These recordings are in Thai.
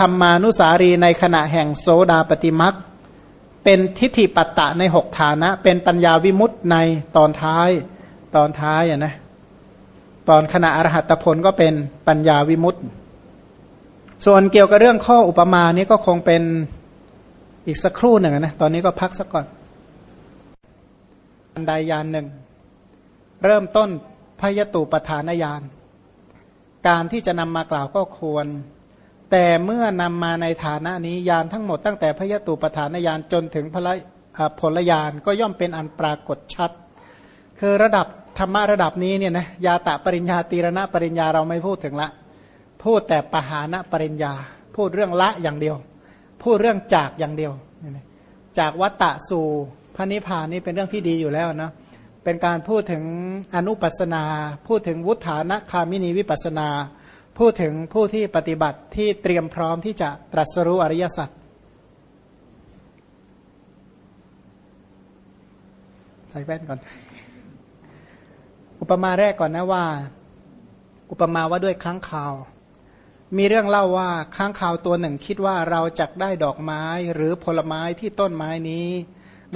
ธรรมานุสารีในขณะแห่งโสดาปฏิมักเป็นทิฏฐิปัตตะในหกฐานะ เป็นปัญญาวิมุตในตอนท้าย ตอนท้ายอะนะ ตอนขณะอรหัตผลก็เป็นปัญญาวิมุตส่วนเกี่ยวกับเรื่องข้ออุปมานี้ก็คงเป็นอีกสักครู่หนึ่งนะ ตอนนี้ก็พักสักก่อนบันไดยานหนึ่ง เริ่มต้นพยตุปทานยานการที่จะนำมากล่าวก็ควร แต่เมื่อนำมาในฐานะนี้ยานทั้งหมดตั้งแต่พยตุปทานยานจนถึงพลผลยานก็ย่อมเป็นอันปรากฏชัด คือระดับธรรมะระดับนี้เนี่ยนะยาตะปริญญาตีรณะปริญญาเราไม่พูดถึงละ พูดแต่ปหานะปริญญา พูดเรื่องละอย่างเดียว พูดเรื่องจากอย่างเดียว จากวัตตะสู่พระนิพพานนี่เป็นเรื่องที่ดีอยู่แล้วนะเป็นการพูดถึงอนุปัสนา พูดถึงวุฒานะคามินีวิปัสนา พูดถึงผู้ที่ปฏิบัติที่เตรียมพร้อมที่จะตรัสรู้อริยสัจใส่แว่นก่อน อุปมาแรกก่อนนะว่า อุปมาว่าด้วยค้างคาว มีเรื่องเล่าว่าค้างคาวตัวหนึ่งคิดว่าเราจะได้ดอกไม้หรือผลไม้ที่ต้นไม้นี้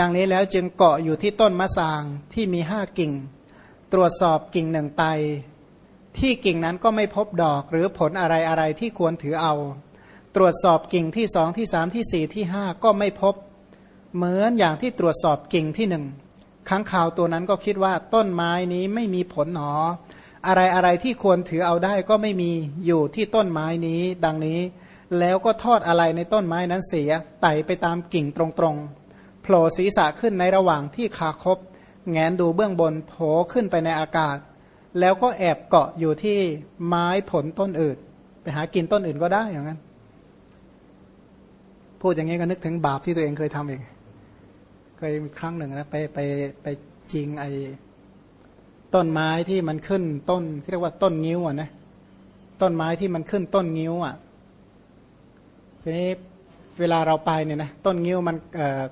ดังนี้แล้วจึงเกาะอยู่ที่ต้นมะสางที่มีห้ากิ่ง ตรวจสอบกิ่งหนึ่งไป ที่กิ่งนั้นก็ไม่พบดอกหรือผลอะไรอะไรที่ควรถือเอา ตรวจสอบกิ่งที่สองที่สามที่สี่ที่ห้าก็ไม่พบ เหมือนอย่างที่ตรวจสอบกิ่งที่หนึ่งค้างคาวตัวนั้นก็คิดว่าต้นไม้นี้ไม่มีผลหนอ อะไรอะไรที่ควรถือเอาได้ก็ไม่มีอยู่ที่ต้นไม้นี้ ดังนี้ แล้วก็ทอดอะไรในต้นไม้นั้นเสียไต่ไปตามกิ่งตรงๆโผล่ศีรษะขึ้นในระหว่างที่ขาคบแงนดูเบื้องบนโผล่ขึ้นไปในอากาศ แล้วก็แอบเกาะอยู่ที่ไม้ผลต้นอื่น ไปหากินต้นอื่นก็ได้อย่างนั้น พูดอย่างนี้ก็นึกถึงบาปที่ตัวเองเคยทำเองเคยมีครั้งหนึ่งนะไปไปไปจริงไอ้ต้นไม้ที่มันขึ้นต้นที่เรียกว่าต้นงิ้วอะนะต้นไม้ที่มันขึ้นต้นงิ้วอะทีนี้เวลาเราไปเนี่ยนะต้นงิ้วมันเอ่อ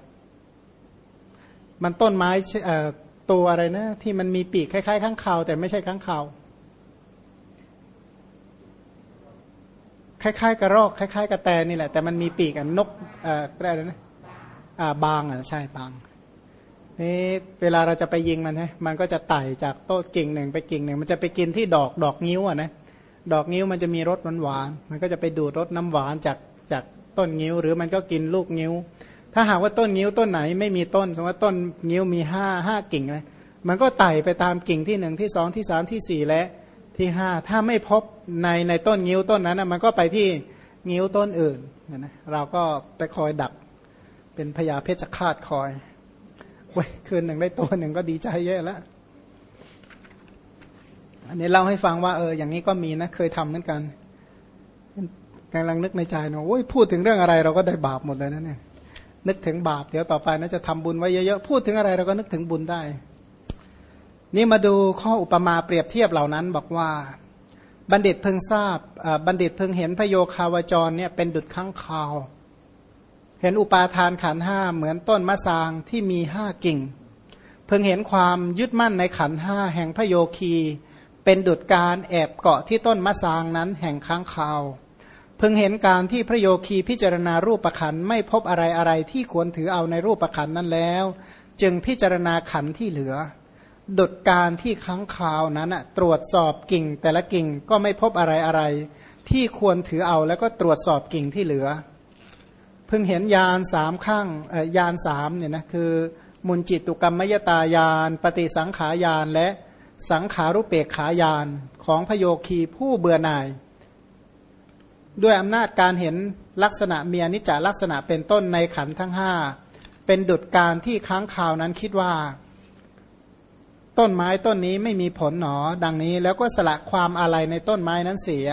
มันต้นไม้เอ่อ ตัวอะไรนะ ที่มันมีปีกคล้ายๆข้างคาวแต่ไม่ใช่ข้างคาวคล้ายๆกระรอกคล้ายๆกระแตนี่แหละแต่มันมีปีกอะนกเอ่ออะไรนะอ่าบางอะใช่บางนี่เวลาเราจะไปยิงมันใช่มันก็จะไต่จากต้นกิ่งหนึ่งไปกิ่งหนึ่งมันจะไปกินที่ดอกดอกนิ้วอะนะดอกนิ้วมันจะมีรสหวานหวานมันก็จะไปดูดรสน้ำหวานจากจากต้นนิ้ว หรือมันก็กินลูกนิ้ว ถ้าหากว่าต้นนิ้วต้นไหนไม่มีต้นสมมติว่าต้นนิ้วมีห้าห้ากิ่งเลยมันก็ไต่ไปตามกิ่งที่หนึ่งที่สองที่สามที่สี่และที่ห้าถ้าไม่พบในในต้นนิ้วต้นนั้นมันก็ไปที่นิ้วต้นอื่นนะเราก็ไปคอยดักเป็นพญาเพชฌฆาตคอยเว้ยคืนหนึ่งได้ตัวหนึ่งก็ดีใจเยอะแล้วอันนี้เล่าให้ฟังว่าเอออย่างนี้ก็มีนะเคยทำเหมือนกันกำลังนึกในใจเนาะโอ้ยพูดถึงเรื่องอะไรเราก็ได้บาปหมดเลยนะเนี่ย นึกถึงบาป เดี๋ยวต่อไปนะจะทำบุญไว้เยอะๆ พูดถึงอะไรเราก็นึกถึงบุญได้ นี่มาดูข้ออุปมาเปรียบเทียบเหล่านั้น บอกว่า บัณฑิตเพิ่งทราบบัณฑิตเพิ่งเห็นพระโยคาวจรเนี่ยเป็นดุดข้างคาว เห็นอุปาทานขันห้าเหมือนต้นมะสางที่มีห้ากิ่ง เพิ่งเห็นความยึดมั่นในขันห้าแห่งพระโยคี เป็นดุจการแอบเกาะที่ต้นมะสางนั้นแห่งค้างคาว พิ่งเห็นการที่พระโยคีพิจารณารูปประขันไม่พบอะไรอะไรที่ควรถือเอาในรูปประขันนั้นแล้ว จึงพิจารณาขันที่เหลือดุจการที่ค้างคาวนั้นตรวจสอบกิ่งแต่ละกิ่งก็ไม่พบอะไรอะไรที่ควรถือเอาแล้วก็ตรวจสอบกิ่งที่เหลือพิ่งเห็นยานสามข้างยานสามเนี่ยนะคือ มุนจิตุกรรมมยตายาน ปฏิสังขายานและสังขารุเปกขายานของพโยคีผู้เบื่อหน่าย ด้วยอำนาจการเห็นลักษณะเมียนิจจลักษณะเป็นต้นในขันทั้งห้าเป็นดุจการที่ค้างข่าวนั้นคิดว่า ต้นไม้ต้นนี้ไม่มีผลหนอ ดังนี้แล้วก็สละความอะไรในต้นไม้นั้นเสีย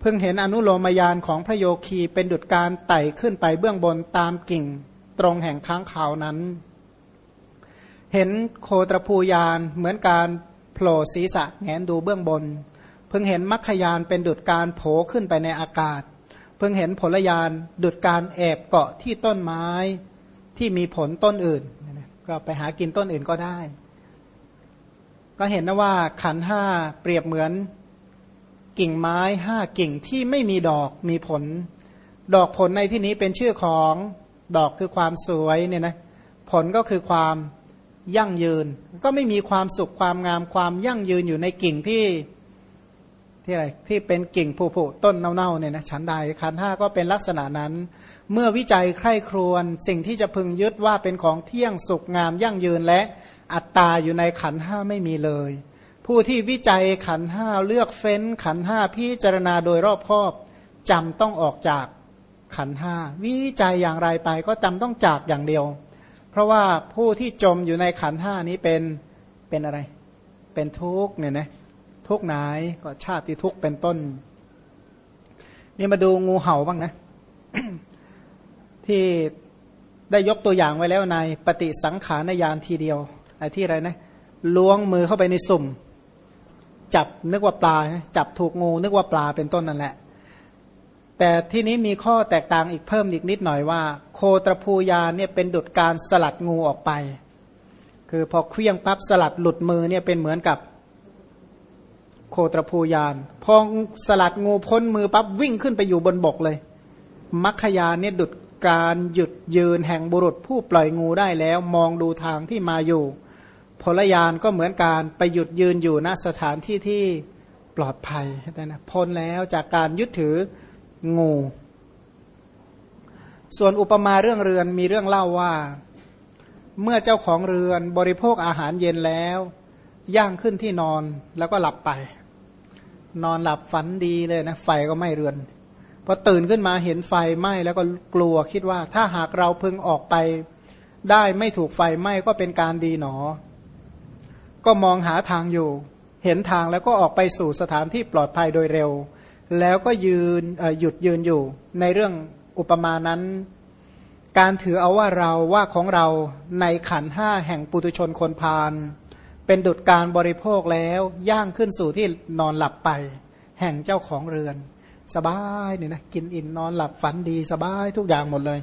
เพิ่งเห็นอนุโลมยานของพระโยคีเป็นดุจการไต่ขึ้นไปเบื้องบนตามกิ่งตรงแห่งค้างขาวนั้น เห็นโคตรภูยานเหมือนการโผล่ศีรษะแงนดูเบื้องบน เพิ่งเห็นมัคคยานเป็นดุจการโผขึ้นไปในอากาศ เพิ่งเห็นผลยานดุจการแอบเกาะที่ต้นไม้ที่มีผลต้นอื่น ก็ไปหากินต้นอื่นก็ได้ ก็เห็นนะว่าขันห้าเปรียบเหมือนกิ่งไม้ห้ากิ่งที่ไม่มีดอกมีผล ดอกผลในที่นี้เป็นชื่อของดอกคือความสวยเนี่ยนะผลก็คือความยั่งยืน ก็ไม่มีความสุขความงามความยั่งยืนอยู่ในกิ่งที่ ที่อะไรที่เป็นกิ่งผุๆต้นเน่าๆเนี่ยนะฉันใดขันห้าก็เป็นลักษณะนั้น เมื่อวิจัยใคร่ครวญสิ่งที่จะพึงยึดว่าเป็นของเที่ยงสุขงามยั่งยืนและอัตตาอยู่ในขันห้าไม่มีเลย ผู้ที่วิจัยขันห้าเลือกเฟ้นขันห้าพิจารณาโดยรอบครอบจำต้องออกจากขันห้าวิจัยอย่างไรไปก็จำต้องจากอย่างเดียว เพราะว่าผู้ที่จมอยู่ในขันห้านี้เป็นเป็นอะไร เป็นทุกข์เนี่ยนะ ทุกไหนก็ชาติทุกเป็นต้น นี่มาดูงูเห่าบ้างนะ ที่ได้ยกตัวอย่างไว้แล้วในปฏิสังขารยานทีเดียวไอ้ที่อะไรนะล้วงมือเข้าไปในสุ่ม จับนึกว่าปลา จับถูกงูนึกว่าปลาเป็นต้นนั่นแหละ แต่ที่นี้มีข้อแตกต่างอีกเพิ่มอีกนิดหน่อยว่า โคตรภูยาเนี่ยเป็นดุดการสลัดงูออกไป คือพอเคลี้ยงปั๊บสลัดหลุดมือเนี่ยเป็นเหมือนกับ โคตรภูยาน พองสลัดงูพ้นมือปั๊บวิ่งขึ้นไปอยู่บนบกเลย มัคคยาเนี่ยดุดการหยุดยืนแห่งบุรุษผู้ปล่อยงูได้แล้วมองดูทางที่มาอยู่ พลยานก็เหมือนการไปหยุดยืนอยู่ณสถานที่ที่ปลอดภัยนะพ้นแล้วจากการยึดถืองู ส่วนอุปมาเรื่องเรือนมีเรื่องเล่าว่า เมื่อเจ้าของเรือนบริโภคอาหารเย็นแล้ว ย่างขึ้นที่นอนแล้วก็หลับไป นอนหลับฝันดีเลยนะไฟก็ไม่เรือนพอตื่นขึ้นมาเห็นไฟไหม้แล้วก็กลัวคิดว่า ถ้าหากเราพึงออกไป ได้ไม่ถูกไฟไหม้ก็เป็นการดีหนอ ก็มองหาทางอยู่ เห็นทางแล้วก็ออกไปสู่สถานที่ปลอดภัยโดยเร็ว แล้วก็ยืนหยุดยืนอยู่ ในเรื่องอุปมานั้น การถือเอาว่าเราว่าของเราในขันห้าแห่งปุตุชนคนพาล เป็นดุจการบริโภคแล้วย่างขึ้นสู่ที่นอนหลับไป แห่งเจ้าของเรือน สบายเนี่ยนะกินอิ่มนอนหลับฝันดีสบายทุกอย่างหมดเลย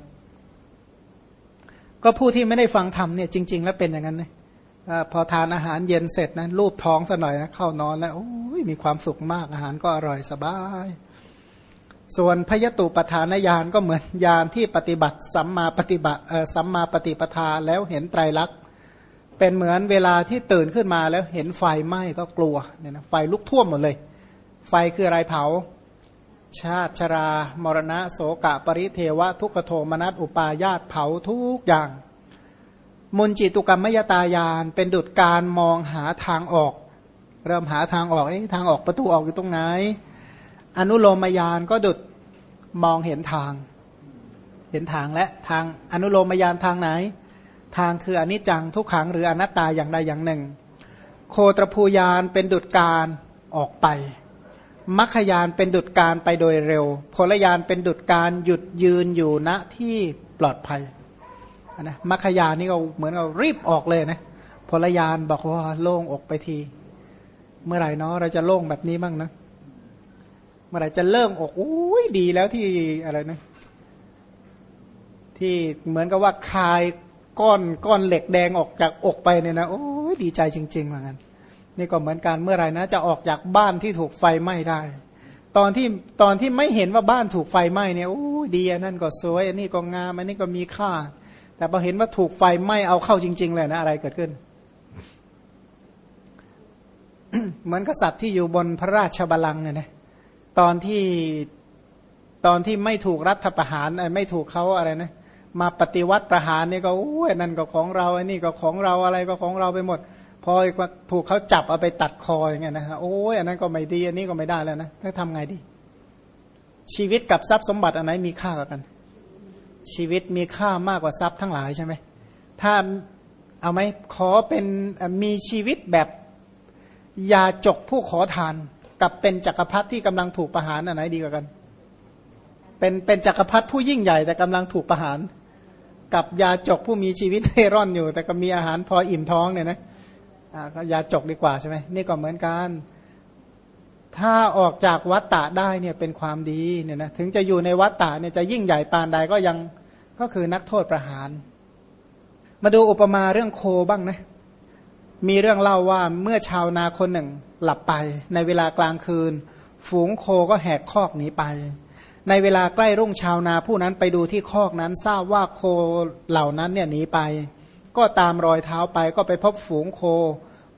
ก็ผู้ที่ไม่ได้ฟังธรรมเนี่ยจริง ๆ แล้วเป็นอย่างนั้นนะพอทานอาหารเย็นเสร็จนะรูปท้องซะหน่อยนะเข้านอนแล้วโอ้ยมีความสุขมากอาหารก็อร่อยสบาย ส่วนพยตุปทานญาณก็เหมือนญาณที่ปฏิบัติสัมมาปฏิบัติสัมมาปฏิปทาแล้วเห็นไตรลักษณ เป็นเหมือนเวลาที่ตื่นขึ้นมาแล้วเห็นไฟไหม้ก็กลัวเนี่ยนะไฟลุกท่วมหมดเลย ไฟคืออะไรเผา ชาติชรา มรณะ โสกะ ปริเทวะ ทุกโทมนัสอุปาญาตเผาทุกอย่างมุนจิตุกรรมมยตายานเป็นดุจการมองหาทางออก เริ่มหาทางออกทางออกประตูออกอยู่ตรงไหน อนุโลมยานก็ดุจมองเห็นทาง เห็นทางและทางอนุโลมยานทางไหน ทางคืออนิจจังทุกขังหรืออนัตตาอย่างใดอย่างหนึ่ง โคตรภูยานเป็นดุจการออกไปมัคคยานเป็นดุจการไปโดยเร็วพลยานเป็นดุจการหยุดยืนอยู่ณที่ปลอดภัยนะมัคคยานนี่ก็เหมือนเรารีบออกเลยนะพลยานบอกว่าโล่งอกไปที เมื่อไหร่เนาะเราจะโล่งแบบนี้บ้างนะเมื่อไหร่จะเลิ่งอกอุ้ยดีแล้วที่อะไรนะที่เหมือนกับว่าคลาย ก้อนก้อนเหล็กแดงออกจากอกไปเนี่ยนะโอ้ยดีใจจริงๆเหมือนกันนี่ก็เหมือนการเมื่อไหร่นะ จะออกจากบ้านที่ถูกไฟไหม้ได้ ตอนที่ตอนที่ไม่เห็นว่าบ้านถูกไฟไหม้เนี่ยโอ้ดีอันนั้นก็สวยอันนี้ก็งามอันนี้ก็มีค่า แต่พอเห็นว่าถูกไฟไหม้เอาเข้าจริง ๆ เลยนะอะไรเกิดขึ้น เหมือนกษัตริย์ที่อยู่บนพระราชบัลลังก์เนี่ยนะตอนที่ตอนที่ไม่ถูกรัฐประหารไม่ถูกเขาอะไรนะ มาปฏิวัติประหารนี่ก็โอ้ยนั่นก็ของเราไอ้นี่ก็ของเราอะไรก็ของเราไปหมด พอถูกเขาจับเอาไปตัดคออย่างเงี้ยนะฮะโอ้ยอันนั้นก็ไม่ดีอันนี้ก็ไม่ได้แล้วนะแล้วทำไงดี ชีวิตกับทรัพย์สมบัติอันไหนมีค่ากว่ากัน ชีวิตมีค่ามากกว่าทรัพย์ทั้งหลายใช่ไหมถ้าเอาไหมขอเป็นมีชีวิตแบบยาจกผู้ขอทาน กับเป็นจักรพรรดิที่กำลังถูกประหารอันไหนดีกว่ากัน เป็นเป็นจักรพรรดิผู้ยิ่งใหญ่แต่กำลังถูกประหาร กับยาจกผู้มีชีวิตเร่ร่อนอยู่ แต่ก็มีอาหารพออิ่มท้องเนี่ยนะก็ยาจกดีกว่าใช่ไหมนี่ก็เหมือนกัน ถ้าออกจากวัตตะได้เนี่ยเป็นความดีเนี่ยนะถึงจะอยู่ในวัตตะเนี่ยจะยิ่งใหญ่ปานใดก็ยังก็คือนักโทษประหาร มาดูอุปมาเรื่องโคบ้างนะมีเรื่องเล่าว่าเมื่อชาวนาคนหนึ่งหลับไปในเวลากลางคืน ฝูงโคก็แหกคอกหนีไป ในเวลาใกล้รุ่งชาวนาผู้นั้นไปดูที่คอกนั้นทราบว่าโคเหล่านั้นเนี่ยหนีไป ก็ตามรอยเท้าไปก็ไปพบฝูงโค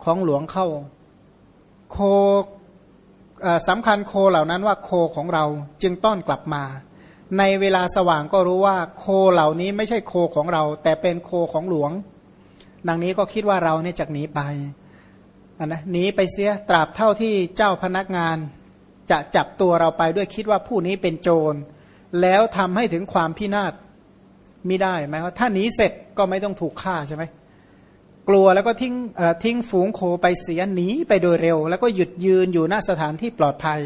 ของหลวงเข้า โคสำคัญโคเหล่านั้นว่าโคของเราจึงต้อนกลับมา ในเวลาสว่างก็รู้ว่าโคเหล่านี้ไม่ใช่โคของเรา แต่เป็นโคของหลวงดังนี้ก็คิดว่าเราเนี่ยจะหนีไปนะหนีไปเสียตราบเท่าที่เจ้าพนักงาน จะจับตัวเราไปด้วยคิดว่าผู้นี้เป็นโจร แล้วทำให้ถึงความพินาศมิได้ไหมว่าถ้าหนีเสร็จก็ไม่ต้องถูกฆ่าใช่ไหมกลัวแล้วก็ทิ้งทิ้งฝูงโคไปเสียหนีไปโดยเร็ว แล้วก็หยุดยืนอยู่หน้าสถานที่ปลอดภัย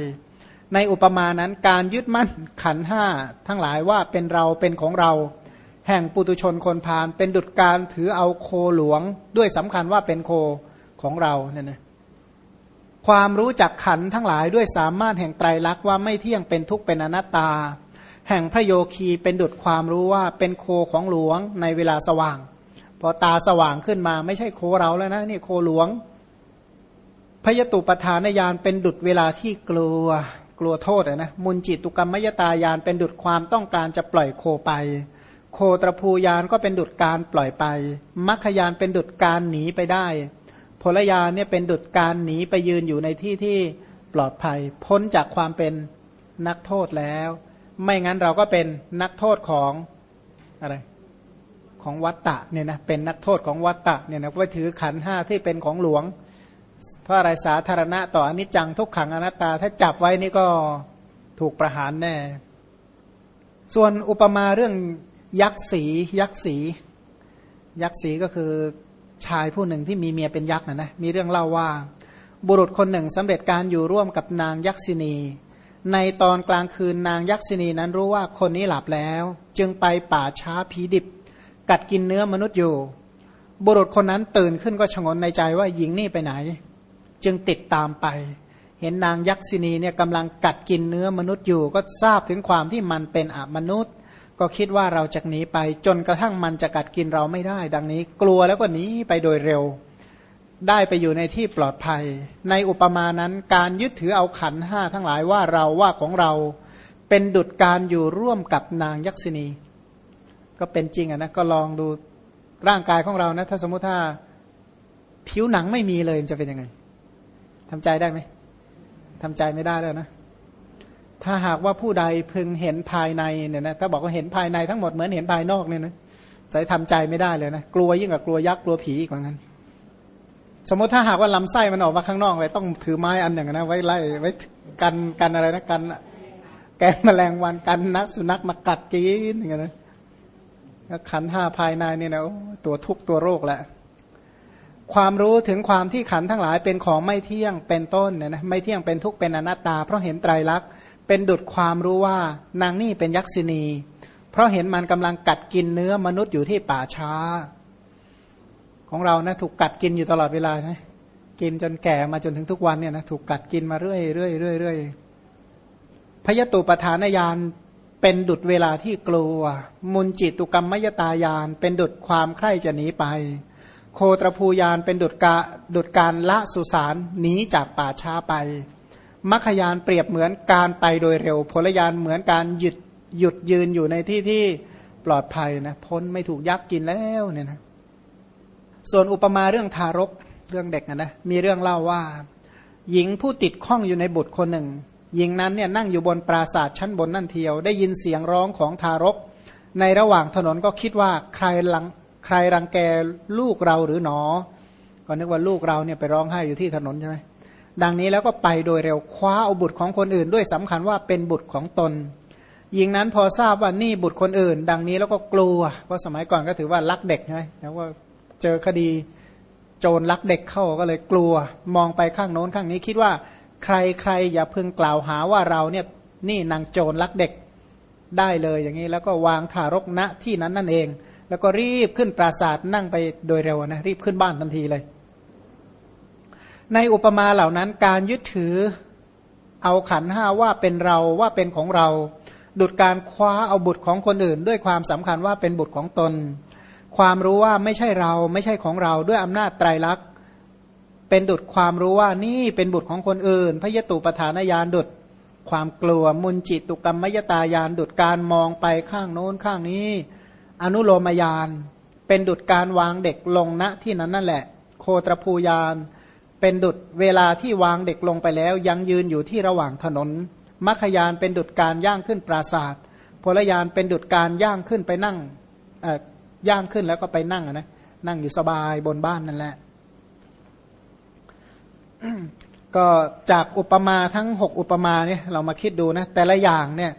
ในอุปมานั้นการยึดมั่นขันห้าทั้งหลายว่าเป็นเราเป็นของเรา แห่งปุตุชนคนพานเป็นดุจการถือเอาโคหลวงด้วยสำคัญว่าเป็นโคของเราเนี่ยนะ ความรู้จักขันทั้งหลายด้วยสามารถแห่งไตรลักษณ์ว่าไม่เที่ยงเป็นทุกข์เป็นอนัตตา แห่งพระโยคีเป็นดุจความรู้ว่าเป็นโคของหลวงในเวลาสว่าง พอตาสว่างขึ้นมาไม่ใช่โคเราแล้วนะนี่โคหลวงพยตุปทานญาณเป็นดุจเวลาที่กลัวกลัวโทษนะมุนจิตตุกรรมมยตายานเป็นดุจความต้องการจะปล่อยโคไป โคตรภูยานก็เป็นดุจการปล่อยไปมัคคยานเป็นดุจการหนีไปได้ พลยาเนี่ยเป็นดุจการหนีไปยืนอยู่ในที่ที่ปลอดภัย พ้นจากความเป็นนักโทษแล้ว ไม่งั้นเราก็เป็นนักโทษของอะไรของวัตตะเนี่ยนะเป็นนักโทษของวัตตะเนี่ยนะไปถือขันห้าที่เป็นของหลวงเพราะอะไรสาธารณะต่ออนิจจังทุกขังอนัตตา ถ้าจับไว้นี่ก็ถูกประหารแน่ ส่วนอุปมาเรื่องยักษ์สียักษ์สี ยักษ์สีก็คือ ชายผู้หนึ่งที่มีเมียเป็นยักษ์นะนะมีเรื่องเล่าว่า บุรุษคนหนึ่งสำเร็จการอยู่ร่วมกับนางยักษินี ในตอนกลางคืนนางยักษินีนั้นรู้ว่าคนนี้หลับแล้ว จึงไปป่าช้าผีดิบ กัดกินเนื้อมนุษย์อยู่ บุรุษคนนั้นตื่นขึ้นก็ชงนในใจว่าหญิงนี่ไปไหน จึงติดตามไป เห็นนางยักษินีเนี่ยกำลังกัดกินเนื้อมนุษย์อยู่ ก็ทราบถึงความที่มันเป็นอมนุษย์ ก็คิดว่าเราจะหนีไป จนกระทั่งมันจะกัดกินเราไม่ได้ ดังนี้ กลัวแล้วก็หนีไปโดยเร็ว ได้ไปอยู่ในที่ปลอดภัย ในอุปมานั้นการยึดถือเอาขันห้าทั้งหลายว่าเราว่าของเรา เป็นดุจการอยู่ร่วมกับนางยักษินี ก็เป็นจริงอะนะก็ลองดูร่างกายของเรานะ ถ้าสมมุติถ้าผิวหนังไม่มีเลยจะเป็นยังไงทำใจได้ไหมทำใจไม่ได้แล้วนะ ถ้าหากว่าผู้ใดพึงเห็นภายในเนี่ยนะถ้าบอกว่าเห็นภายในทั้งหมดเหมือนเห็นภายนอกเนี่ยนะใส่ทำใจไม่ได้เลยนะกลัวยิ่งกว่ากลัวยักษ์กลัวผีอีกว่างั้นสมมติถ้าหากว่าลำไส้มันออกมาข้างนอกเลยต้องถือไม้อันอย่งนะไว้ไล่ไว้กันกันอะไรนะกันแกงแมลงวันกันนักสุนัขมากัดกินอย่างเงี้ยนะขันห้าภายในเนี่ยนะตัวทุกตัวโรคแหละความรู้ถึงความที่ขันทั้งหลายเป็นของไม่เที่ยงเป็นต้นเนี่ยนะไม่เที่ยงเป็นทุกข์เป็นอนัตตา เพราะเห็นไตรลักษณ์ เป็นดุดความรู้ว่านางนี่เป็นยักษินี เพราะเห็นมันกำลังกัดกินเนื้อมนุษย์อยู่ที่ป่าช้า ของเรานะถูกกัดกินอยู่ตลอดเวลาใช่กินจนแก่มาจนถึงทุกวันเนี่ยนะถูกกัดกินมาเรื่อยเรื่อยเรื่อยเรื่อยพยตุปทานญาณเป็นดุดเวลาที่กลัว มุนจิตุกรรมมยตายาน เป็นดุดความใคร่จะหนีไป โคตรภูยานเป็นดุดกาดุดการละสุสานหนีจากป่าช้าไป มัคคยานเปรียบเหมือนการไปโดยเร็วพลยานเหมือนการหยุดหยุดยืนอยู่ในที่ที่ปลอดภัยนะพ้นไม่ถูกยักษ์กินแล้วเนี่ยนะส่วนอุปมาเรื่องทารกเรื่องเด็กนะมีเรื่องเล่าว่า หญิงผู้ติดข้องอยู่ในบุตรคนหนึ่ง หญิงนั้นเนี่ยนั่งอยู่บนปราสาทชั้นบนนั่นเทียว ได้ยินเสียงร้องของทารก ในระหว่างถนนก็คิดว่าใครลังใครรังแกลูกเราหรือหนอ ก็นึกว่าลูกเราเนี่ยไปร้องไห้อยู่ที่ถนนใช่ไหม ดังนี้แล้วก็ไปโดยเร็วคว้าเอาบุตรของคนอื่น ด้วยสำคัญว่าเป็นบุตรของตนหญิงนั้นพอทราบว่านี่บุตรคนอื่น ดังนี้แล้วก็กลัว เพราะสมัยก่อนก็ถือว่าลักเด็กใช่ไหมแล้วว่าเจอคดีโจรลักเด็กเข้าก็เลยกลัว มองไปข้างโน้นข้างนี้คิดว่า ใครใครอย่าเพึงกล่าวหาว่าเราเนี่ยนี่นางโจรลักเด็กได้เลยอย่างนี้แล้วก็วางทารกณที่นั้นนั่นเอง แล้วก็รีบขึ้นปราสาทนั่งไปโดยเร็วนะรีบขึ้นบ้านทันทีเลย ในอุปมาเหล่านั้นการยึดถือเอาขันห้าว่าเป็นเราว่าเป็นของเรา ดุดการคว้าเอาบุตรของคนอื่น ด้วยความสำคัญว่าเป็นบุตรของตน ความรู้ว่าไม่ใช่เราไม่ใช่ของเราด้วยอำนาจไตรลักษณ์ เป็นดุดความรู้ว่านี่เป็นบุตรของคนอื่น พยตุปฐานญาณดุดความกลัวมุนจิตตุกรรมมยตายานดุดการมองไปข้างโน้นข้างนี้ อนุโลมยานเป็นดุดการวางเด็กลงณที่นั้นนั่นแหละ โคตรภูยาน เป็นดุดเวลาที่วางเด็กลงไปแล้ว ยังยืนอยู่ที่ระหว่างถนน มัคยานเป็นดุดการย่างขึ้นปราศาสตร์พลยานเป็นดุดการย่างขึ้นไปนั่งย่างขึ้นแล้วก็ไปนั่งนะนั่งอยู่สบายบนบ้านนั่นแหละ ก็จากอุปมาทั้งหกอุปมาเนี่ยเรามาคิดดูนะ แต่ละอย่างเนี่ย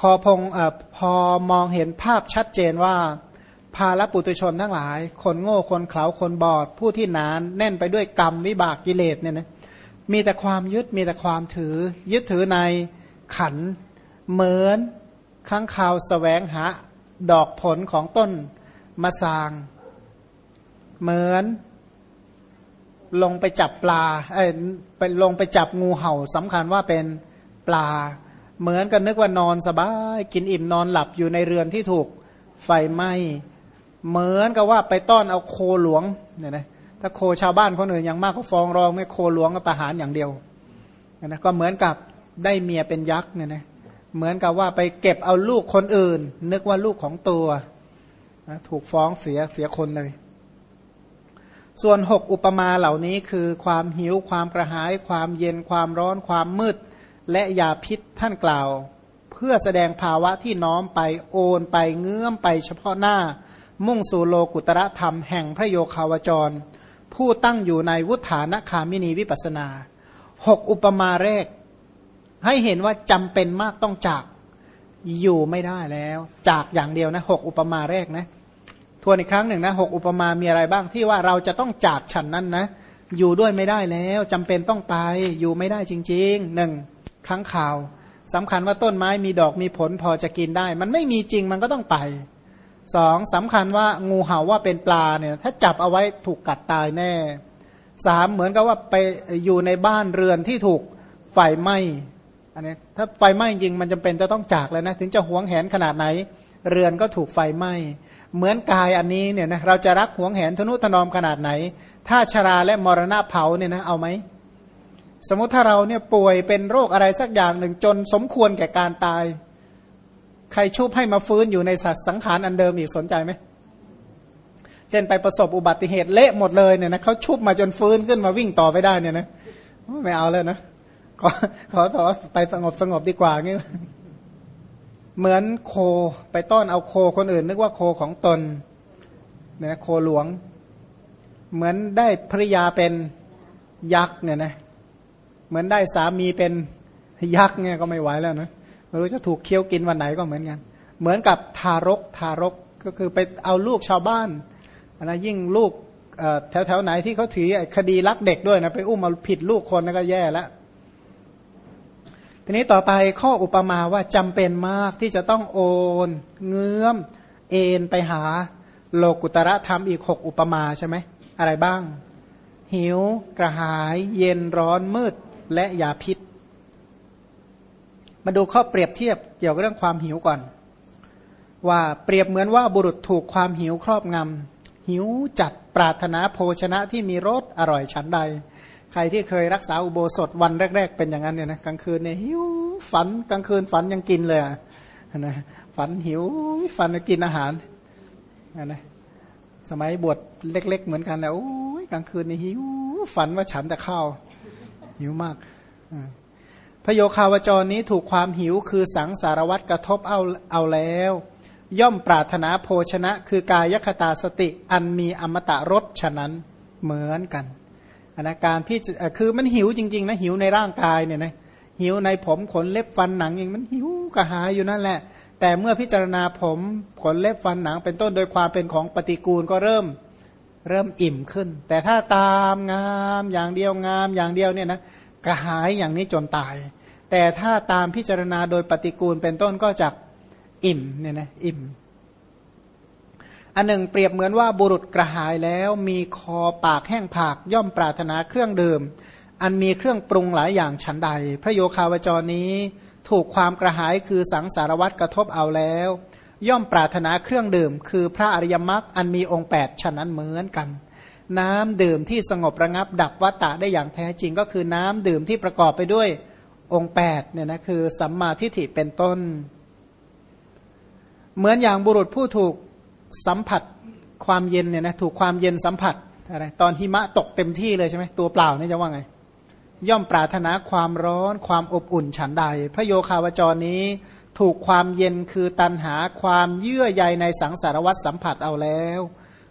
คอพงอพอมองเห็นภาพชัดเจนว่า ภาลปุตุชนทั้งหลาย คนโง่คนเขลาคนบอด ผู้ที่นานแน่นไปด้วยกรรมวิบากกิเลสเนี่ยนะมีแต่ความยึดมีแต่ความถือ ยึดถือในขันเหมือนข้างข่าวสแสวงหาดอกผลของต้นมะสางเหมือนลงไปจับปลาเอ้ยไปลงไปจับงูเห่าสำคัญว่าเป็นปลา เหมือนกันนึกว่านอนสบาย กินอิ่มนอนหลับอยู่ในเรือนที่ถูกไฟไหม้ เหมือนกับว่าไปต้อนเอาโคหลวงเนี่ยนะถ้าโคชาวบ้านคนอื่นอย่างมากก็ฟ้องร้องไม่โคหลวงก็ประหารอย่างเดียวนะก็เหมือนกับได้เมียเป็นยักษ์เนี่ยนะเหมือนกับว่าไปเก็บเอาลูกคนอื่น นึกว่าลูกของตัวนะถูกฟ้องเสียเสียคนเลย ส่วนหกอุปมาเหล่านี้คือความหิวความกระหาย ความเย็นความร้อน ความมืด และยาพิษท่านกล่าว เพื่อแสดงภาวะที่น้อมไปโอนไปเงื้อมไปเฉพาะหน้า มุ่งสู่โลกุตระธรรมแห่งพระโยคาวจร ผู้ตั้งอยู่ในวุฒานคามินีวิปัสนาหกอุปมาแรก ให้เห็นว่าจำเป็นมากต้องจากอยู่ไม่ได้แล้ว จากอย่างเดียวนะหกอุปมาแรกนะทวนอีกครั้งหนึ่งนะหกอุปมามีอะไรบ้างที่ว่าเราจะต้องจากฉันนั้นนะ อยู่ด้วยไม่ได้แล้วจำเป็นต้องไปอยู่ไม่ได้จริงๆหนึ่งครั้งข่าวสำคัญว่าต้นไม้มีดอกมีผลพอจะกินได้ มันไม่มีจริงมันก็ต้องไป สองสำคัญว่างูเห่าว่าเป็นปลาเนี่ย ถ้าจับเอาไว้ถูกกัดตายแน่สามเหมือนกับว่าไปอยู่ในบ้านเรือนที่ถูกไฟไหม้อันนี้ถ้าไฟไหม้จริงมันจำเป็นจะต้องจากแล้วนะถึงจะหวงแหนขนาดไหน เรือนก็ถูกไฟไหม้เหมือนกายอันนี้เนี่ยนะเราจะรักหวงแหนทนุถนอมขนาดไหน ถ้าชราและมรณะเผาเนี่ยนะเอาไหมสมมติถ้าเราเนี่ยป่วยเป็นโรคอะไรสักอย่างหนึ่งจนสมควรแก่การตาย ใครชุบให้มาฟื้นอยู่ในสังขารอันเดิมอีกสนใจไหมเช่นไปประสบอุบัติเหตุเละหมดเลยเนี่ยนะเขาชุบมาจนฟื้นขึ้นมาวิ่งต่อไปได้เนี่ยนะไม่เอาเลยนะขอขอต่อไปสงบสงบดีกว่างี้เหมือนโคไปต้อนเอาโคคนอื่น นึกว่าโคของตนเนี่ยโคหลวง เหมือนได้ภริยาเป็นยักษ์เนี่ยนะเหมือนได้สามีเป็นยักษ์เนี่ยก็ไม่ไหวแล้วนะ ไม่รู้จะถูกเคี้ยวกินวันไหนก็เหมือนกัน เหมือนกับทารกทารกก็คือไปเอาลูกชาวบ้านนะยิ่งลูกแถวแถวไหนที่เขาถือคดีลักเด็กด้วยนะไปอุ้มมาผิดลูกคนนั่นก็แย่แล้วทีนี้ต่อไปข้ออุปมาว่าจำเป็นมากที่จะต้องโอนเงื้อมเอ็นไปหาโลกุตระธรรมอีกหกอุปมาใช่ไหมอะไรบ้าง หิว กระหาย เย็นร้อนมืดและยาพิษ มาดูข้อเปรียบเทียบเกี่ยวกับเรื่องความหิวก่อน ว่าเปรียบเหมือนว่าบุรุษถูกความหิวครอบงำหิวจัดปรารถนาโภชนะที่มีรสอร่อยชั้นใด ใครที่เคยรักษาอุโบสถวันแรก ๆ เป็นอย่างนั้นเนี่ยนะกลางคืนเนี่ยหิวฝันกลางคืนฝันยังกินเลยนะฝันหิวฝันกินอาหารนะสมัยบวชเล็ก ๆ เหมือนกันแล้วโอ้ยกลางคืนนี่หิวฝันว่าฉันแต่ข้าวหิวมาก พระโยคาวจรนี้ถูกความหิวคือสังสารวัตรกระทบเอาเอาแล้ว ย่อมปรารถนาโภชนะ คือกายคตาสติอันมีอมตะรสฉะนั้นเหมือนกันอนะการพี่คือมันหิวจริง ๆ นะ หิวในร่างกายเนี่ยนะหิวในผมขนเล็บฟันหนังเองมันหิวกระหายอยู่นั่นแหละ แต่เมื่อพิจารณาผมขนเล็บฟันหนัง เป็นต้นโดยความเป็นของปฏิกูลก็เริ่มเริ่มอิ่มขึ้น แต่ถ้าตามงามอย่างเดียวงามอย่างเดียวเนี่ยนะ กระหายอย่างนี้จนตาย แต่ถ้าตามพิจารณาโดยปฏิกูลเป็นต้นก็จะอิ่มเนี่ยนะอิ่ม อันหนึ่งเปรียบเหมือนว่าบุรุษกระหายแล้วมีคอปากแห้งผากย่อมปรารถนาเครื่องดื่ม อันมีเครื่องปรุงหลายอย่างฉันใด พระโยคาวจรนี้ถูกความกระหายคือสังสารวัตรกระทบเอาแล้ว ย่อมปรารถนาเครื่องดื่ม คือพระอริยมรรคอันมีองค์8ฉะนั้นเหมือนกัน น้ำดื่มที่สงบระงับ ดับวัตตะได้อย่างแท้จริงก็คือน้ำดื่มที่ประกอบไปด้วยองค์8เนี่ยนะคือสัมมาทิฏฐิเป็นต้น เหมือนอย่างบุรุษผู้ถูกสัมผัสความเย็นเนี่ยนะถูกความเย็นสัมผัสอะไรตอนหิมะตกเต็มที่เลยใช่ไหมตัวเปล่านี่จะว่าไง ย่อมปรารถนาความร้อนความอบอุ่นฉันใด พระโยคาวจรนี้ถูกความเย็นคือตันหาความเยื่อใยในสังสารวัตสัมผัสเอาแล้ว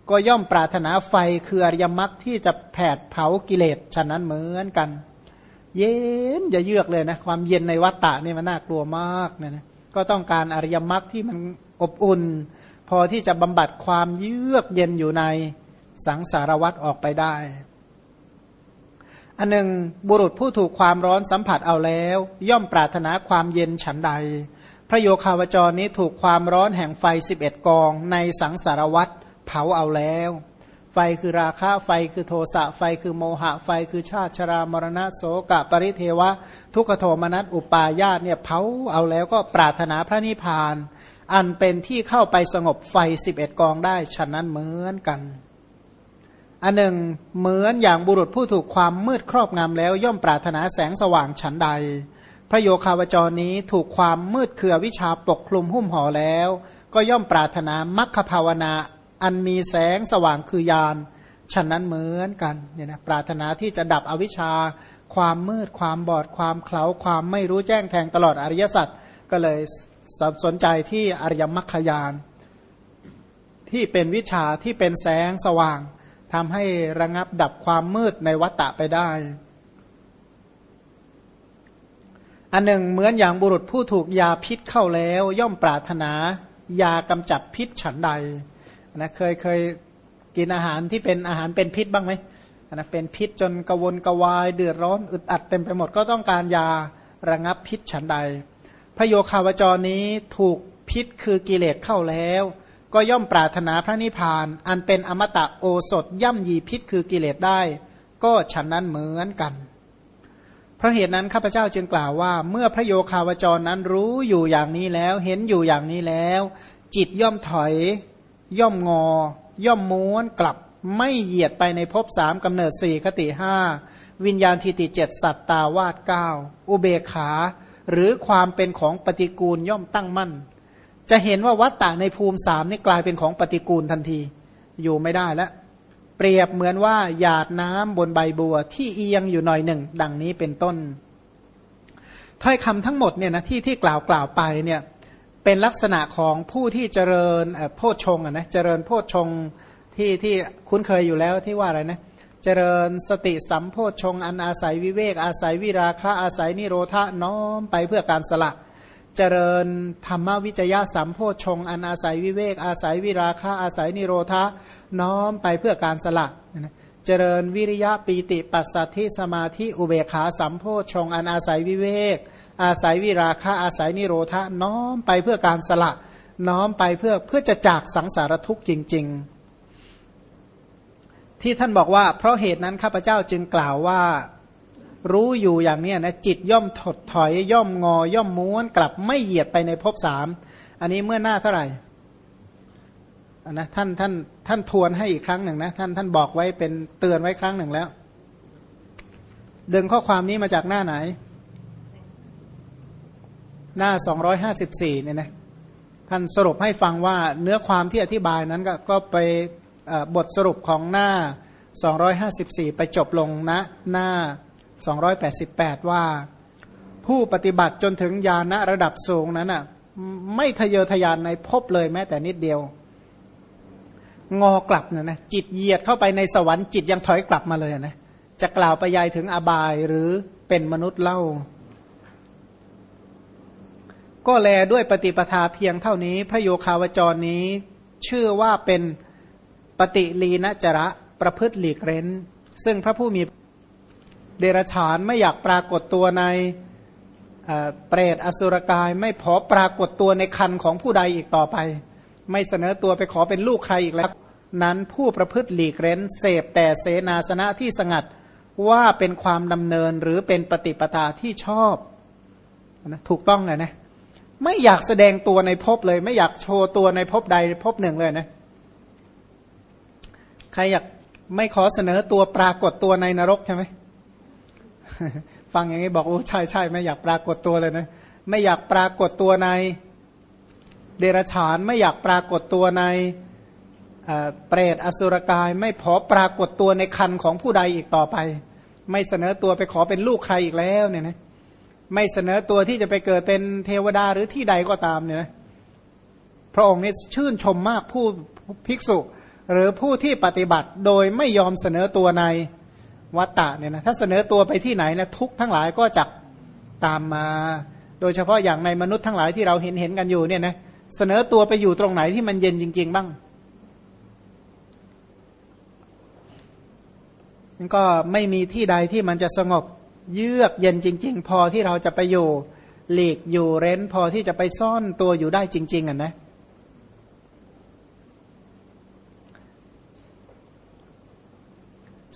ก็ย่อมปรารถนาไฟคืออริยมรรคที่จะแผดเผากิเลสฉะนั้นเหมือนกัน เย็นอย่าเยือกเลยนะ ความเย็นในวัฏฏะนี่มันน่ากลัวมากเนี่ยนะก็ต้องการอริยมรรคที่มันอบอุ่น พอที่จะบำบัดความเยือกเย็นอยู่ในสังสารวัตออกไปได้ อันหนึ่งบุรุษผู้ถูกความร้อนสัมผัสเอาแล้ว ย่อมปรารถนาความเย็นฉันใด พระโยคาวจรนี้ถูกความร้อนแห่งไฟสิบเอ็ดกองในสังสารวัต เผาเอาแล้ว ไฟคือราคะไฟคือโทสะไฟคือโมหะไฟคือชาติชรามรณะโสกะปริเทวะ ทุกขโทมนัสอุปาญาตเนี่ยเผาเอาแล้วก็ปรารถนาพระนิพพาน อันเป็นที่เข้าไปสงบไฟสิบเอ็ดกองได้ฉะนั้นเหมือนกันอันหนึ่งเหมือนอย่างบุรุษผู้ถูกความมืดครอบงำแล้ว ย่อมปรารถนาแสงสว่างฉันใด พระโยคาวจรนี้ถูกความมืดเคือวิชาปกคลุมหุ้มห่อแล้ว ก็ย่อมปรารถนามัคคภาวนา อันมีแสงสว่างคือยานฉันนั้นเหมือนกันเนี่ยนะปรารถนาที่จะดับอวิชชา ความมืด ความบอด ความเขลาความไม่รู้แจ้งแทงตลอดอริยสัจก็เลยสนใจที่อริยมรรคยานที่เป็นวิชาที่เป็นแสงสว่างทำให้ระงับดับความมืดในวัฏฏะไปได้ อันหนึ่งเหมือนอย่างบุรุษผู้ถูกยาพิษเข้าแล้ว ย่อมปรารถนายากำจัดพิษฉันใด นะเคยเคยกินอาหารที่เป็นอาหารเป็นพิษบ้างไหมนะเป็นพิษจนกระวนกระวาย เดือดร้อนอึดอัดเต็มไปหมดก็ต้องการยาระงับพิษฉันใด พระโยคาวจรนี้ถูกพิษคือกิเลสเข้าแล้ว ก็ย่อมปรารถนาพระนิพพาน อันเป็นอมตะโอสถย่ำยีพิษคือกิเลสได้ ก็ฉันนั้นเหมือนกัน เพราะเหตุนั้นข้าพเจ้าจึงกล่าวว่า เมื่อพระโยคาวจรนั้นรู้อยู่อย่างนี้แล้ว เห็นอยู่อย่างนี้แล้ว จิตย่อมถอย ย่อมงอย่อมม้วนกลับไม่เหยียดไปในภพสามกำเนิดสี่คติห้าวิญญาณทิติเจ็ดสัตตาวาดเก้าอุเบขา หรือความเป็นของปฏิกูลย่อมตั้งมั่น จะเห็นว่าวัตตะในภูมิสามนี่กลายเป็นของปฏิกูลทันที อยู่ไม่ได้แล้ว เปรียบเหมือนว่าหยาดน้ำบนใบบัวที่เอียงอยู่หน่อยหนึ่ง ดังนี้เป็นต้นถ้อยคำทั้งหมดเนี่ยนะที่ที่กล่าวกล่าวไปเนี่ย เป็นลักษณะของผู้ที่เจริญโพชฌงอะนะเจริญโพชฌงที่ที่คุ้นเคยอยู่แล้วที่ว่าอะไรนะเจริญสติสัมโพชฌงอันอาศัยวิเวก อาศัยวิราคะอาศัยนิโรธะน้อมไปเพื่อการสละ เจริญธรรมวิจยะสัมโพชงอันอาศัยวิเวก อาศัยวิราคะอาศัยนิโรธาน้อมไปเพื่อการสละ เจริญวิริยะปีติปัสสัทธิสมาธิอุเบขาสัมโพชงอันอาศัยวิเวก อาศัยวิราคะอาศัยนิโรธาน้อมไปเพื่อการสละ น้อมไปเพื่อเพื่อจะจากสังสารทุกข์จริง ๆ ที่ท่านบอกว่า เพราะเหตุนั้นข้าพเจ้าจึงกล่าวว่ารู้อยู่อย่างนี้นะจิตย่อมถดถอยย่อมงอย่อมม้วนกลับไม่เหยียดไปในภพสามอันนี้เมื่อหน้าเท่าไหร่ นะท่านท่านท่านทวนให้อีกครั้งหนึ่งนะท่านท่านบอกไว้เป็นเตือนไว้ครั้งหนึ่งแล้ว ดึงข้อความนี้มาจากหน้าไหน หน้าสองร้อยห้าสิบสี่เนี่ยนะท่านสรุปให้ฟังว่าเนื้อความที่อธิบายนั้นก็ก็ไปบทสรุปของหน้า 254 ไปจบลงนะหน้า 288 ว่า ผู้ปฏิบัติจนถึงญาณระดับสูงนั้นอะไม่ทะเยอทะยานในภพเลยแม้แต่นิดเดียว งอกลับเนี่ยนะจิตเหยียดเข้าไปในสวรรค์จิตยังถอยกลับมาเลยนะจะกล่าวไปยายถึงอบายหรือเป็นมนุษย์เล่า ก็แลด้วยปฏิปทาเพียงเท่านี้ พระโยคาวจรนี้ ชื่อว่าเป็นปฏิลีนจระประพฤติหลีกเร้น ซึ่งพระผู้มีเดรฉานไม่อยากปรากฏตัวในเปรตอสุรกายไม่พอปรากฏตัวในคันของผู้ใดอีกต่อไป ไม่เสนอตัวไปขอเป็นลูกใครอีกแล้ว นั้นผู้ประพฤติหลีกเร้นเสพแต่เสนาสนะที่สงัดว่าเป็นความดำเนินหรือเป็นปฏิปทาที่ชอบนะถูกต้องเลยนะไม่อยากแสดงตัวในภพเลย ไม่อยากโชว์ตัวในภพใดภพหนึ่งเลยนะ ใครอยากไม่ขอเสนอตัวปรากฏตัวในนรกใช่ไหมฟังอย่างนี้บอกโอ้ใช่ใช่ไม่อยากปรากฏตัวเลยนะ ไม่อยากปรากฏตัวใน เดรัจฉานไม่อยากปรากฏตัวในเปรตอสุรกาย ไม่ขอปรากฏตัวในคันของผู้ใดอีกต่อไป ไม่เสนอตัวไปขอเป็นลูกใครอีกแล้วเนี่ยนะไม่เสนอตัวที่จะไปเกิดเป็นเทวดาหรือที่ใดก็ตามเนี่ยนะพระองค์นี่ชื่นชมมากผู้ภิกษุ หรือผู้ที่ปฏิบัติโดยไม่ยอมเสนอตัวในวัตตะเนี่ยนะถ้าเสนอตัวไปที่ไหนนะทุกทั้งหลายก็จะตามมา โดยเฉพาะอย่างในมนุษย์ทั้งหลายที่เราเห็นเห็นกันอยู่เนี่ยนะเเสนอตัวไปอยู่ตรงไหนที่มันเย็นจริง ๆ บ้างมันก็ไม่มีที่ใดที่มันจะสงบเยือกเย็นจริง ๆ พอที่เราจะไปอยู่หลีกอยู่เร้นพอที่จะไปซ่อนตัวอยู่ได้จริง ๆอะนะ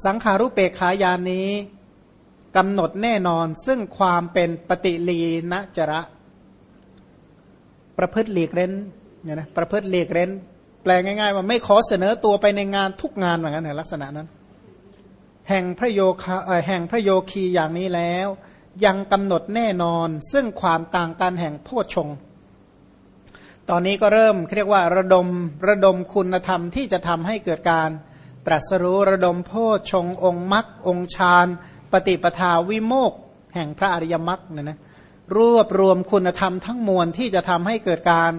สังขารุเปกขายานนี้กำหนดแน่นอนซึ่งความเป็นปฏิลีนจระ ประพฤติหลีกเร้นเนี่ยนะประพฤติหลีกเร้นแปลง่ายๆว่าไม่ขอเสนอตัวไปในงานทุกงานเหมือนกันในลักษณะนั้น แห่งพระโยคแห่งพระโยคีอย่างนี้แล้ว ยังกำหนดแน่นอน ซึ่งความต่างกันแห่งโพชงตอนนี้ก็เริ่มเรียกว่าระดมระดมคุณธรรมที่จะทำให้เกิดการ ตรัสรู้ระดมโพชงองค์มรรคองค์ฌานปฏิปทาวิโมกแห่งพระอริยมรรคเนี่ยนะ รวบรวมคุณธรรมทั้งมวลที่จะทำให้เกิดการ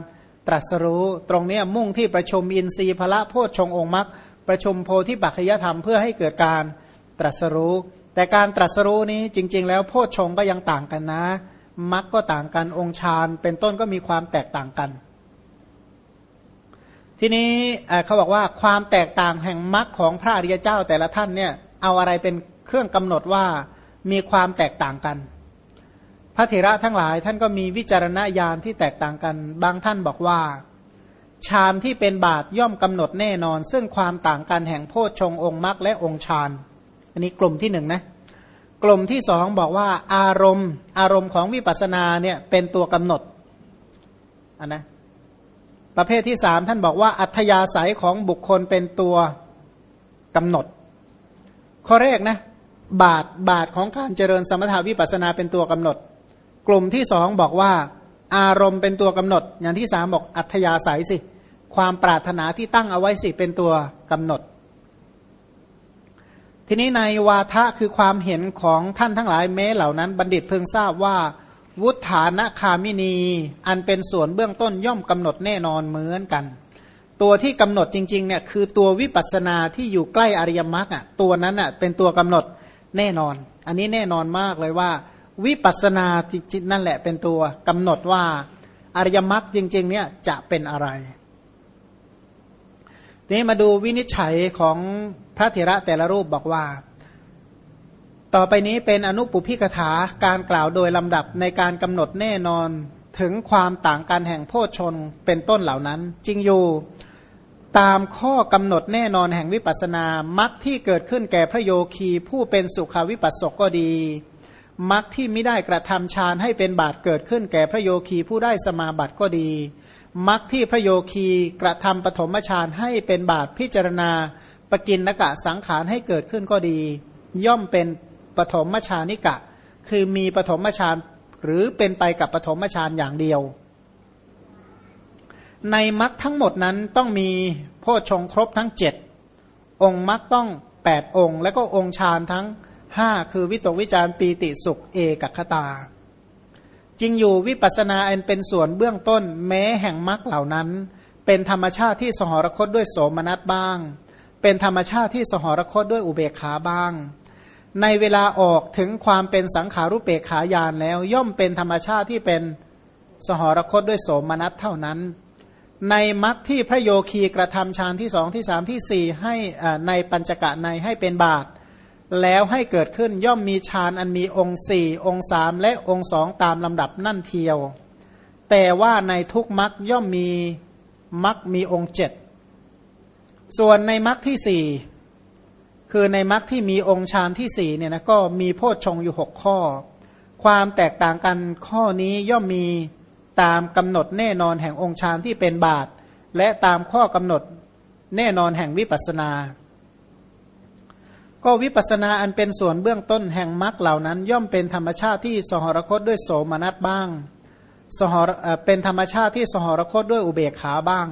ตรัสรู้ ตรงนี้มุ่งที่ประชุมอินทรีย์พละโพชงองค์มรรคประชุมโพธิปัจจยธรรมเพื่อให้เกิดการตรัสรู้ แต่การตรัสรู้นี้จริง ๆ แล้วโพชงก็ยังต่างกันนะมรรคก็ต่างกันองค์ฌานเป็นต้นก็มีความแตกต่างกัน ทีนี้เขาบอกว่าความแตกต่างแห่งมรรคของพระอริยเจ้าแต่ละท่านเนี่ยเอาอะไรเป็นเครื่องกำหนดว่ามีความแตกต่างกัน พระเถระทั้งหลายท่านก็มีวิจารณญาณที่แตกต่างกัน บางท่านบอกว่า ฌานที่เป็นบาทย่อมกำหนดแน่นอน ซึ่งความต่างกันแห่งโพชฌงองค์มรรคและองค์ฌานอันนี้กลุ่มที่หนึ่งนะกลุ่มที่สองบอกว่าอารมณ์ อารมณ์ของวิปัสสนาเนี่ยเป็นตัวกำหนดอันนะประเภทที่สามท่านบอกว่าอัธยาศัยของบุคคลเป็นตัวกำหนด ข้อแรกนะบาทบาทของการเจริญสมถาวิปัสนาเป็นตัวกำหนด กลุ่มที่สองบอกว่า อารมณ์เป็นตัวกำหนด อย่างที่สามบอกอัธยาศัยสิ ความปรารถนาที่ตั้งเอาไว้สิเป็นตัวกำหนด ทีนี้ในวาทะคือความเห็นของท่านทั้งหลายแม้เหล่านั้น บัณฑิตเพิ่งทราบว่า วุฒานะคามินี อันเป็นส่วนเบื้องต้นย่อมกำหนดแน่นอนเหมือนกัน ตัวที่กำหนดจริงๆเนี่ยคือตัววิปัสนาที่อยู่ใกล้อริยมรรคอะตัวนั้นอะเป็นตัวกำหนดแน่นอน อันนี้แน่นอนมากเลยว่า วิปัสนาจิตนั่นแหละเป็นตัวกำหนดว่าอริยมรรคจริง ๆ เนี่ยจะเป็นอะไรนี้มาดูวินิจฉัยของพระเถระแต่ละรูปบอกว่า ต่อไปนี้เป็นอนุปุพิกถาการกล่าวโดยลำดับในการกำหนดแน่นอนถึงความต่างกันแห่งโพชนเป็นต้นเหล่านั้น จริงอยู่ตามข้อกำหนดแน่นอนแห่งวิปัสนามักที่เกิดขึ้นแก่พระโยคีผู้เป็นสุขาวิปัสสกก็ดี มักที่ไม่ได้กระทำฌานให้เป็นบาตเกิดขึ้นแก่พระโยคีผู้ได้สมาบัติก็ดีมักที่พระโยคีกระทำปฐมฌานให้เป็นบาตพิจารณาปกินนกะสังขารให้เกิดขึ้นก็ดี ย่อมเป็นปฐมฌานิกะ คือมีปฐมฌานหรือเป็นไปกับปฐมฌานอย่างเดียว ในมรรคทั้งหมดนั้นต้องมีโพชงครบทั้งเจ็ดองค์มรรคต้องแปดองค์ และก็องค์ฌานทั้ง ห้าคือวิตกวิจารปีติสุขเอกคตา จริงอยู่วิปัสนาอันเป็นส่วนเบื้องต้นแม้แห่งมรรคเหล่านั้น เป็นธรรมชาติที่สหรคตด้วยโสมนัสบ้าง เป็นธรรมชาติที่สหรคตด้วยอุเบกขาบ้าง ในเวลาออกถึงความเป็นสังขารุเปกขายานแล้ว ย่อมเป็นธรรมชาติที่เป็นสหรคตด้วยโสมนัสเท่านั้น ในมรรคที่พระโยคีกระทำฌานที่สองที่สามที่สี่ให้ในปัญจกะในให้เป็นบาท แล้วให้เกิดขึ้นย่อมมีฌานอันมีองค์สี่องค์สามและองค์สองตามลำดับนั่นเทียว แต่ว่าในทุกมรรคย่อมมีมรรคมีองค์เจ็ดส่วนในมรรคที่สี่คือในมรรคที่มีองค์ฌานที่สี่เนี่ยนะก็มีโพชฌงอยู่หกข้อ ความแตกต่างกันข้อนี้ย่อมมีตามกำหนดแน่นอนแห่งองค์ฌานที่เป็นบาท และตามข้อกำหนดแน่นอนแห่งวิปัสนา ก็วิปัสนาอันเป็นส่วนเบื้องต้นแห่งมรรคเหล่านั้น ย่อมเป็นธรรมชาติที่สหรคตด้วยโสมนัสบ้างสหรเป็นธรรมชาติที่สหรคตด้วยอุเบกขาบ้าง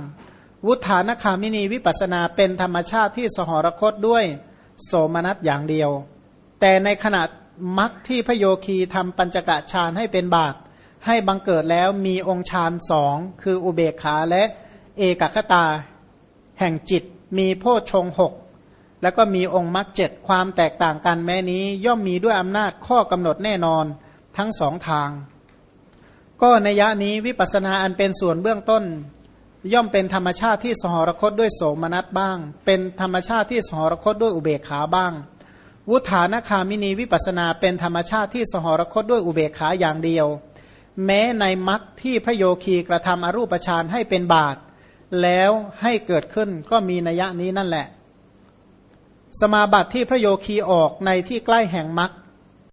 วุฒานคามินีวิปัสนาเป็นธรรมชาติที่สหรคตด้วยโสมนัสอย่างเดียว แต่ในขณะมรรคที่พระโยคีทำปัญจกะฌานให้เป็นบาตให้บังเกิดแล้วมีองค์ฌานสองคืออุเบกขาและเอกคตา แห่งจิตมีโพชฌงหก แล้วก็มีองค์มรรคเจ็ดความแตกต่างกันแม้นี้ ย่อมมีด้วยอำนาจข้อกำหนดแน่นอนทั้งสองทาง ก็ในยะนี้วิปัสสนาอันเป็นส่วนเบื้องต้น ย่อมเป็นธรรมชาติที่สหรคตด้วยโสมนัสบ้าง เป็นธรรมชาติที่สหรคตด้วยอุเบกขาบ้าง วุฒานคามินีวิปัสนาเป็นธรรมชาติที่สหรคตด้วยอุเบกขาอย่างเดียว แม้ในมรรคที่พระโยคีกระทำอรูปฌานให้เป็นบาตแล้วให้เกิดขึ้นก็มีนัยนี้นั่นแหละ สมาบัติที่พระโยคีออกในที่ใกล้แห่งมรรค